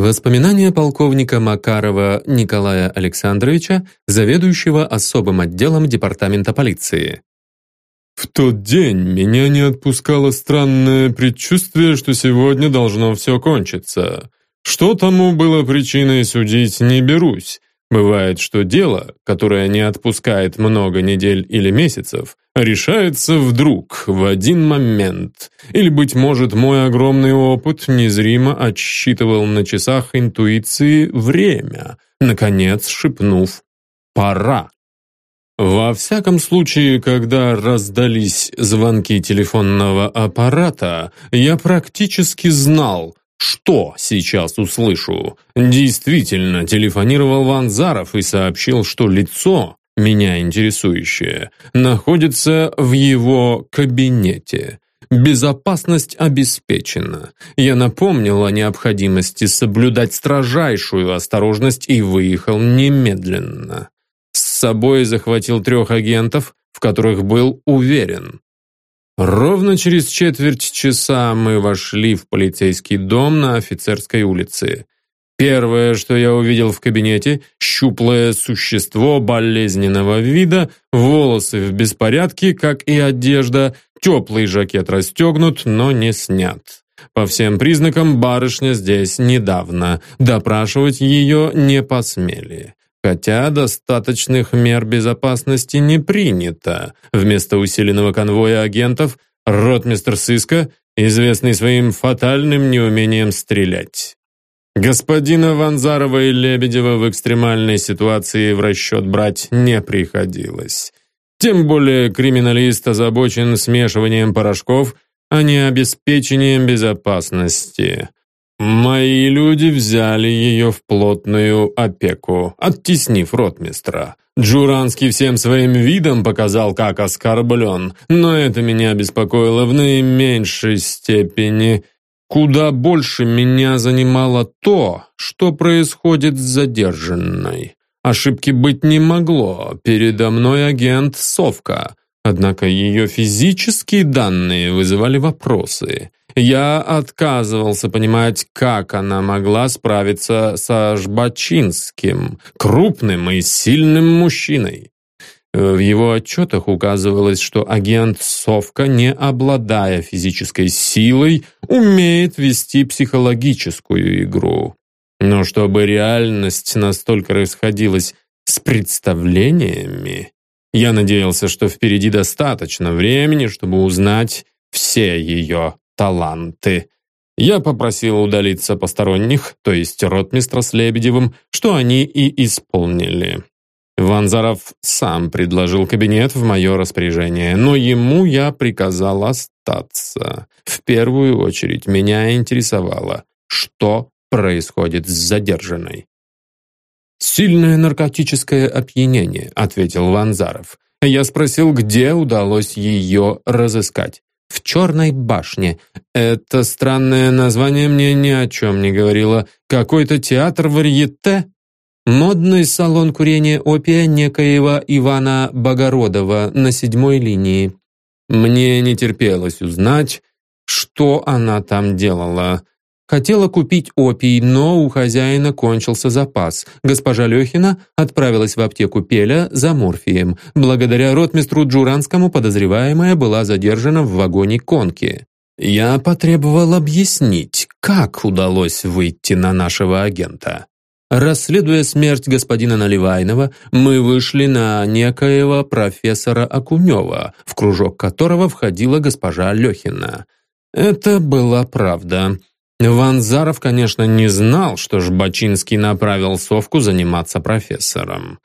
Воспоминания полковника Макарова Николая Александровича, заведующего особым отделом департамента полиции. В тот день меня не отпускало странное предчувствие, что сегодня должно все кончиться. Что тому было причиной судить не берусь. Бывает, что дело, которое не отпускает много недель или месяцев, решается вдруг, в один момент. Или, быть может, мой огромный опыт незримо отсчитывал на часах интуиции время, наконец шепнув «пора». Во всяком случае, когда раздались звонки телефонного аппарата, я практически знал, что сейчас услышу. Действительно, телефонировал Ванзаров и сообщил, что лицо, меня интересующее, находится в его кабинете. Безопасность обеспечена. Я напомнил о необходимости соблюдать строжайшую осторожность и выехал немедленно. С собой захватил трех агентов, в которых был уверен. Ровно через четверть часа мы вошли в полицейский дом на офицерской улице. Первое, что я увидел в кабинете, щуплое существо болезненного вида, волосы в беспорядке, как и одежда, теплый жакет расстегнут, но не снят. По всем признакам барышня здесь недавно, допрашивать ее не посмели. Хотя достаточных мер безопасности не принято. Вместо усиленного конвоя агентов ротмистр сыска, известный своим фатальным неумением стрелять. Господина Ванзарова и Лебедева в экстремальной ситуации в расчет брать не приходилось. Тем более криминалист озабочен смешиванием порошков, а не обеспечением безопасности. Мои люди взяли ее в плотную опеку, оттеснив ротмистра. Джуранский всем своим видом показал, как оскорблен, но это меня беспокоило в наименьшей степени. Куда больше меня занимало то, что происходит с задержанной. Ошибки быть не могло, передо мной агент Совка, однако ее физические данные вызывали вопросы. Я отказывался понимать, как она могла справиться со Жбачинским, крупным и сильным мужчиной. В его отчетах указывалось, что агент Совка, не обладая физической силой, умеет вести психологическую игру. Но чтобы реальность настолько расходилась с представлениями, я надеялся, что впереди достаточно времени, чтобы узнать все ее таланты. Я попросил удалиться посторонних, то есть ротмистра с Лебедевым, что они и исполнили. Ванзаров сам предложил кабинет в мое распоряжение, но ему я приказал остаться. В первую очередь меня интересовало, что происходит с задержанной. «Сильное наркотическое опьянение», — ответил Ванзаров. Я спросил, где удалось ее разыскать в Черной башне. Это странное название мне ни о чем не говорило. Какой-то театр варьете? Модный салон курения опия некоего Ивана Богородова на седьмой линии. Мне не терпелось узнать, что она там делала. Хотела купить опий, но у хозяина кончился запас. Госпожа Лехина отправилась в аптеку Пеля за морфием. Благодаря ротмистру Джуранскому подозреваемая была задержана в вагоне конки. Я потребовал объяснить, как удалось выйти на нашего агента. Расследуя смерть господина Наливайнова, мы вышли на некоего профессора Акунева, в кружок которого входила госпожа Лехина. Это была правда. Ванзаров, конечно, не знал, что Жбачинский направил Совку заниматься профессором.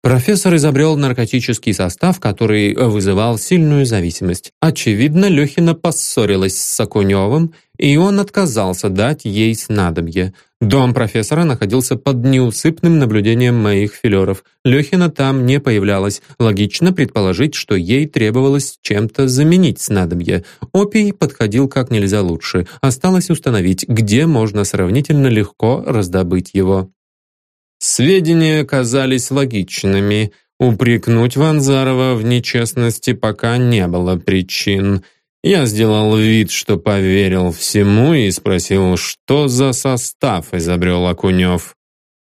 Профессор изобрел наркотический состав, который вызывал сильную зависимость. Очевидно, Лехина поссорилась с Окуневым, и он отказался дать ей снадобье. Дом профессора находился под неусыпным наблюдением моих филеров. Лехина там не появлялась. Логично предположить, что ей требовалось чем-то заменить снадобье. Опий подходил как нельзя лучше. Осталось установить, где можно сравнительно легко раздобыть его. Сведения казались логичными. Упрекнуть Ванзарова в нечестности пока не было причин. Я сделал вид, что поверил всему и спросил, что за состав изобрел Окунев.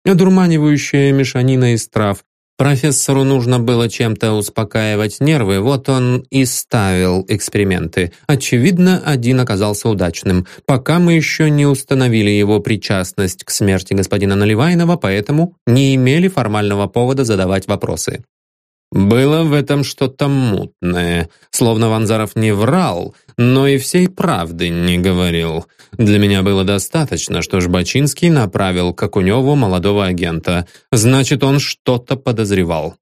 Одурманивающая мешанина из трав. Профессору нужно было чем-то успокаивать нервы, вот он и ставил эксперименты. Очевидно, один оказался удачным. Пока мы еще не установили его причастность к смерти господина Наливайнова, поэтому не имели формального повода задавать вопросы. Было в этом что-то мутное, словно Ванзаров не врал, но и всей правды не говорил. Для меня было достаточно, что Жбачинский направил к Окуневу молодого агента. Значит, он что-то подозревал.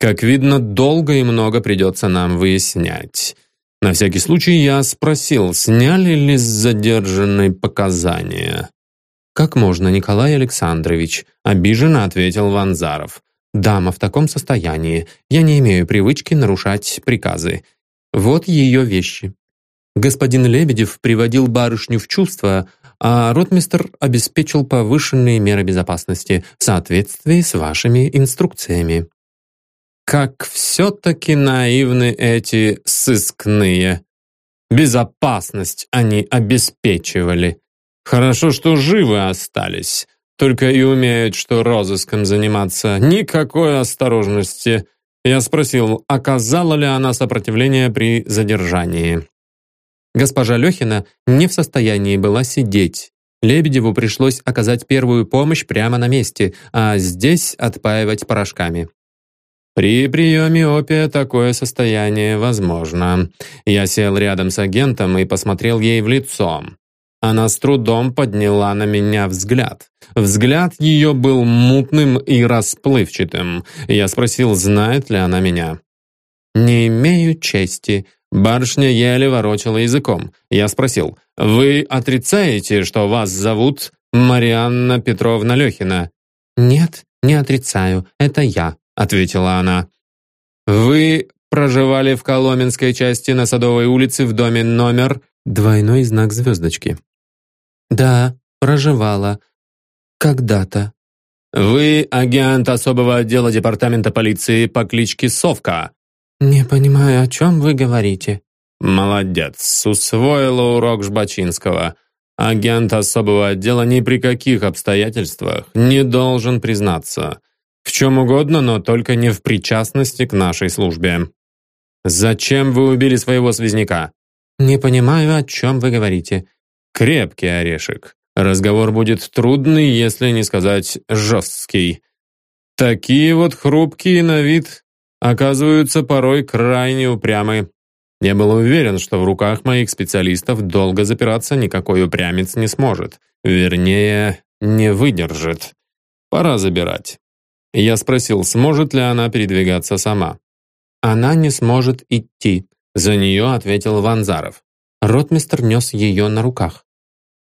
Как видно, долго и много придется нам выяснять. На всякий случай я спросил, сняли ли с задержанной показания. «Как можно, Николай Александрович?» – обиженно ответил Ванзаров. Дама в таком состоянии. Я не имею привычки нарушать приказы. Вот ее вещи. Господин Лебедев приводил барышню в чувство, а ротмистр обеспечил повышенные меры безопасности в соответствии с вашими инструкциями. Как все-таки наивны эти сыскные. Безопасность они обеспечивали. Хорошо, что живы остались. Только и умеют, что розыском заниматься. Никакой осторожности. Я спросил, оказала ли она сопротивление при задержании. Госпожа Лехина не в состоянии была сидеть. Лебедеву пришлось оказать первую помощь прямо на месте, а здесь отпаивать порошками. При приеме опия такое состояние возможно. Я сел рядом с агентом и посмотрел ей в лицо. Она с трудом подняла на меня взгляд. Взгляд ее был мутным и расплывчатым. Я спросил, знает ли она меня. «Не имею чести». Барышня еле ворочала языком. Я спросил, «Вы отрицаете, что вас зовут Марианна Петровна Лехина?» «Нет, не отрицаю, это я», — ответила она. «Вы проживали в Коломенской части на Садовой улице в доме номер...» Двойной знак звездочки. «Да, проживала. Когда-то». «Вы агент особого отдела департамента полиции по кличке Совка?» «Не понимаю, о чем вы говорите». «Молодец, усвоила урок Жбачинского. Агент особого отдела ни при каких обстоятельствах не должен признаться. В чем угодно, но только не в причастности к нашей службе». «Зачем вы убили своего связняка?» «Не понимаю, о чем вы говорите. Крепкий орешек. Разговор будет трудный, если не сказать жесткий. Такие вот хрупкие на вид оказываются порой крайне упрямы. Я был уверен, что в руках моих специалистов долго запираться никакой упрямец не сможет. Вернее, не выдержит. Пора забирать. Я спросил, сможет ли она передвигаться сама. Она не сможет идти. За нее ответил Ванзаров. Ротмистр нес ее на руках.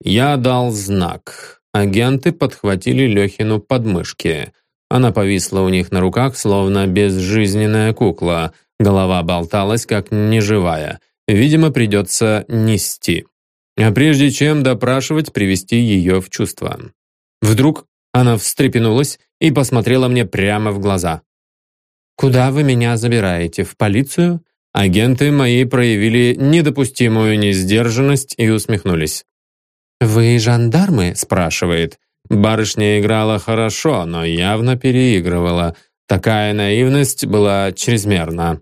Я дал знак. Агенты подхватили Лехину подмышки. Она повисла у них на руках, словно безжизненная кукла. Голова болталась, как неживая. Видимо, придется нести. А прежде чем допрашивать, привести ее в чувство. Вдруг она встрепенулась и посмотрела мне прямо в глаза. «Куда вы меня забираете? В полицию?» Агенты мои проявили недопустимую несдержанность и усмехнулись. «Вы жандармы?» – спрашивает. Барышня играла хорошо, но явно переигрывала. Такая наивность была чрезмерна.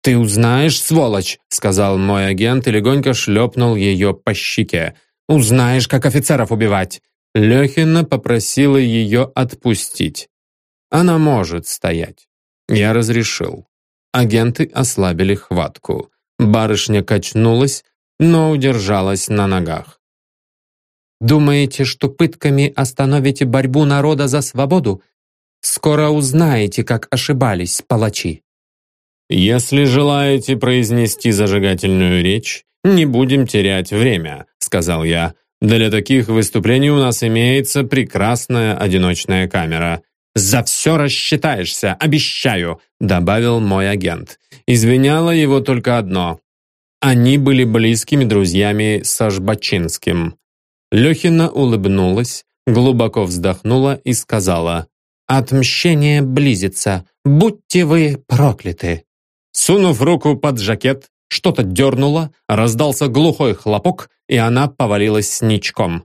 «Ты узнаешь, сволочь!» – сказал мой агент и легонько шлепнул ее по щеке. «Узнаешь, как офицеров убивать!» Лехина попросила ее отпустить. Она может стоять. Я разрешил. Агенты ослабили хватку. Барышня качнулась, но удержалась на ногах. «Думаете, что пытками остановите борьбу народа за свободу? Скоро узнаете, как ошибались палачи». «Если желаете произнести зажигательную речь, не будем терять время», — сказал я. «Для таких выступлений у нас имеется прекрасная одиночная камера. «За все рассчитаешься, обещаю», — добавил мой агент. Извиняло его только одно. Они были близкими друзьями со Жбачинским. Лехина улыбнулась, глубоко вздохнула и сказала, «Отмщение близится, будьте вы прокляты!» Сунув руку под жакет, что-то дернуло, раздался глухой хлопок, и она повалилась ничком.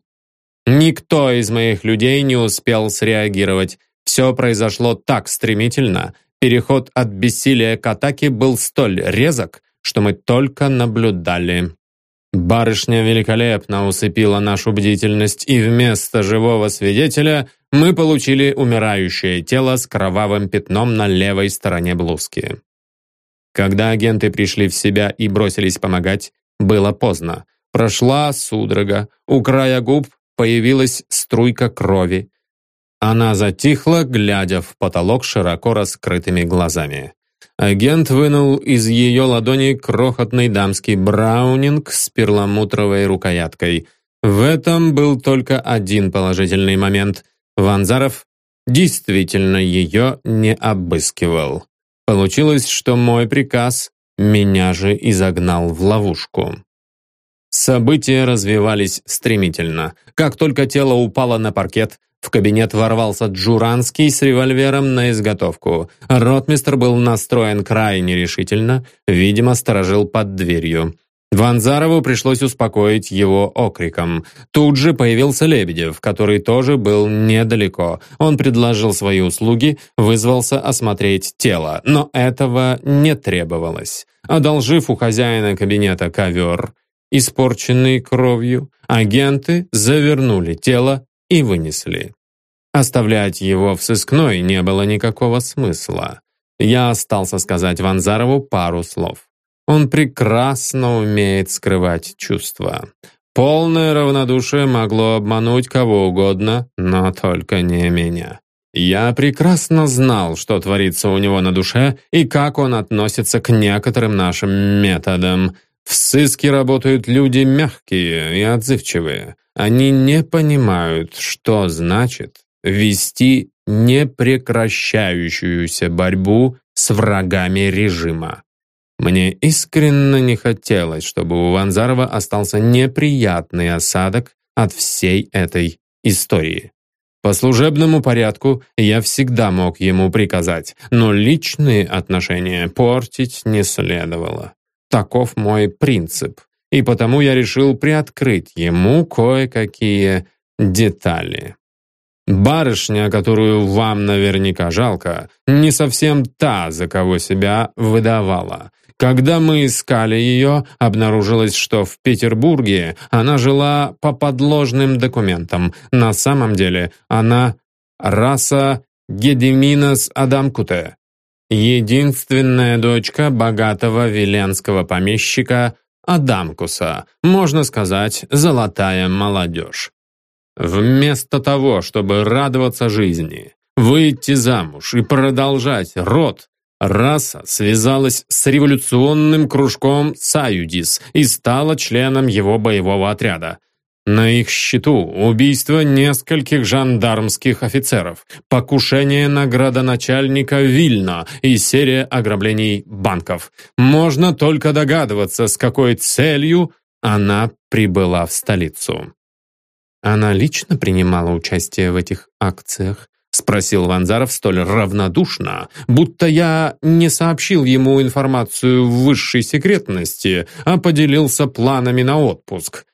Никто из моих людей не успел среагировать. Все произошло так стремительно. Переход от бессилия к атаке был столь резок, что мы только наблюдали. Барышня великолепно усыпила нашу бдительность, и вместо живого свидетеля мы получили умирающее тело с кровавым пятном на левой стороне блузки. Когда агенты пришли в себя и бросились помогать, было поздно. Прошла судорога, у края губ появилась струйка крови. Она затихла, глядя в потолок широко раскрытыми глазами. Агент вынул из ее ладони крохотный дамский браунинг с перламутровой рукояткой. В этом был только один положительный момент. Ванзаров действительно ее не обыскивал. Получилось, что мой приказ меня же изогнал в ловушку. События развивались стремительно. Как только тело упало на паркет, в кабинет ворвался Джуранский с револьвером на изготовку. Ротмистр был настроен крайне решительно, видимо, сторожил под дверью. Ванзарову пришлось успокоить его окриком. Тут же появился Лебедев, который тоже был недалеко. Он предложил свои услуги, вызвался осмотреть тело, но этого не требовалось. Одолжив у хозяина кабинета ковер, испорченный кровью, агенты завернули тело и вынесли. Оставлять его в сыскной не было никакого смысла. Я остался сказать Ванзарову пару слов. Он прекрасно умеет скрывать чувства. Полное равнодушие могло обмануть кого угодно, но только не меня. Я прекрасно знал, что творится у него на душе и как он относится к некоторым нашим методам. В сыске работают люди мягкие и отзывчивые. Они не понимают, что значит вести непрекращающуюся борьбу с врагами режима. Мне искренне не хотелось, чтобы у Ванзарова остался неприятный осадок от всей этой истории. По служебному порядку я всегда мог ему приказать, но личные отношения портить не следовало. Таков мой принцип, и потому я решил приоткрыть ему кое-какие детали. Барышня, которую вам наверняка жалко, не совсем та, за кого себя выдавала. Когда мы искали ее, обнаружилось, что в Петербурге она жила по подложным документам. На самом деле она раса Гедеминас Адамкуте, единственная дочка богатого веленского помещика Адамкуса, можно сказать, золотая молодежь. Вместо того, чтобы радоваться жизни, выйти замуж и продолжать род, раса связалась с революционным кружком «Саюдис» и стала членом его боевого отряда. На их счету убийство нескольких жандармских офицеров, покушение на градоначальника Вильна и серия ограблений банков. Можно только догадываться, с какой целью она прибыла в столицу. Она лично принимала участие в этих акциях? Спросил Ванзаров столь равнодушно, будто я не сообщил ему информацию в высшей секретности, а поделился планами на отпуск.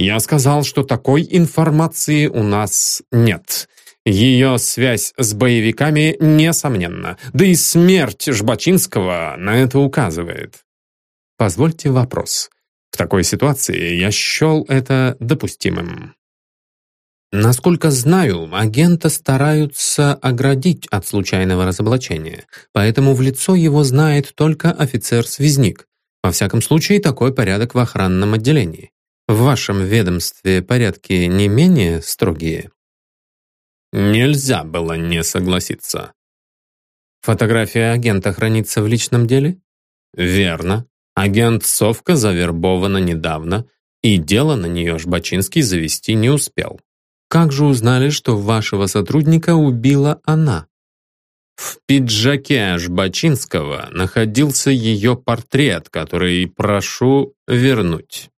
Я сказал, что такой информации у нас нет. Ее связь с боевиками несомненна, да и смерть Жбачинского на это указывает. Позвольте вопрос. В такой ситуации я счел это допустимым. Насколько знаю, агента стараются оградить от случайного разоблачения, поэтому в лицо его знает только офицер-связник. Во всяком случае, такой порядок в охранном отделении. В вашем ведомстве порядки не менее строгие? Нельзя было не согласиться. Фотография агента хранится в личном деле? Верно. Агент Совка завербована недавно, и дело на нее Жбачинский завести не успел. Как же узнали, что вашего сотрудника убила она? В пиджаке Жбачинского находился ее портрет, который прошу вернуть.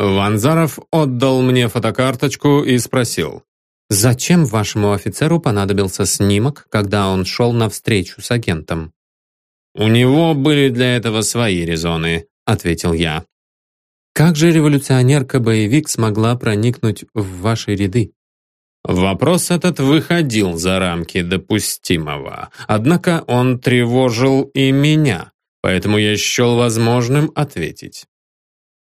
Ванзаров отдал мне фотокарточку и спросил, «Зачем вашему офицеру понадобился снимок, когда он шел навстречу с агентом?» «У него были для этого свои резоны», ответил я. «Как же революционерка-боевик смогла проникнуть в ваши ряды?» Вопрос этот выходил за рамки допустимого, однако он тревожил и меня, поэтому я счел возможным ответить.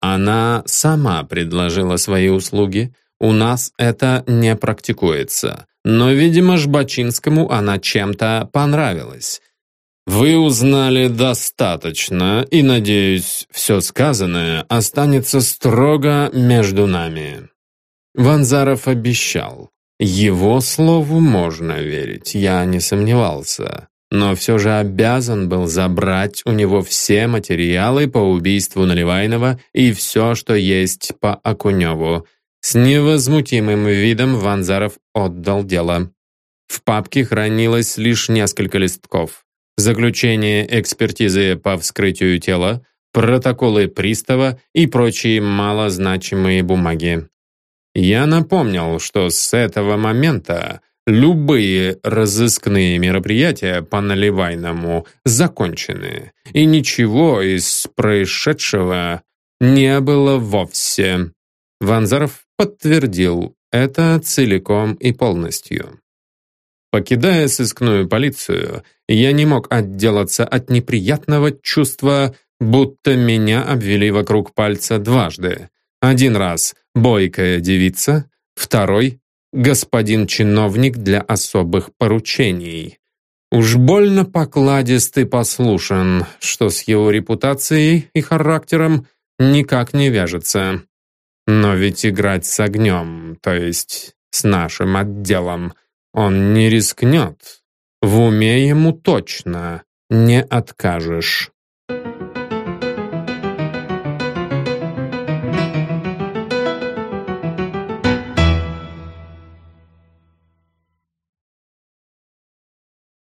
Она сама предложила свои услуги, у нас это не практикуется, но, видимо, Жбачинскому она чем-то понравилась. Вы узнали достаточно, и, надеюсь, все сказанное останется строго между нами. Ванзаров обещал. Его слову можно верить, я не сомневался, но все же обязан был забрать у него все материалы по убийству Наливайного и все, что есть по Акуневу. С невозмутимым видом Ванзаров отдал дело. В папке хранилось лишь несколько листков. Заключение экспертизы по вскрытию тела, протоколы пристава и прочие малозначимые бумаги. Я напомнил, что с этого момента любые разыскные мероприятия по Наливайному закончены, и ничего из происшедшего не было вовсе. Ванзаров подтвердил это целиком и полностью. Покидая сыскную полицию, я не мог отделаться от неприятного чувства, будто меня обвели вокруг пальца дважды. Один раз бойкая девица, второй — господин чиновник для особых поручений. Уж больно покладист и послушен, что с его репутацией и характером никак не вяжется. Но ведь играть с огнем, то есть с нашим отделом, он не рискнет. В уме ему точно не откажешь.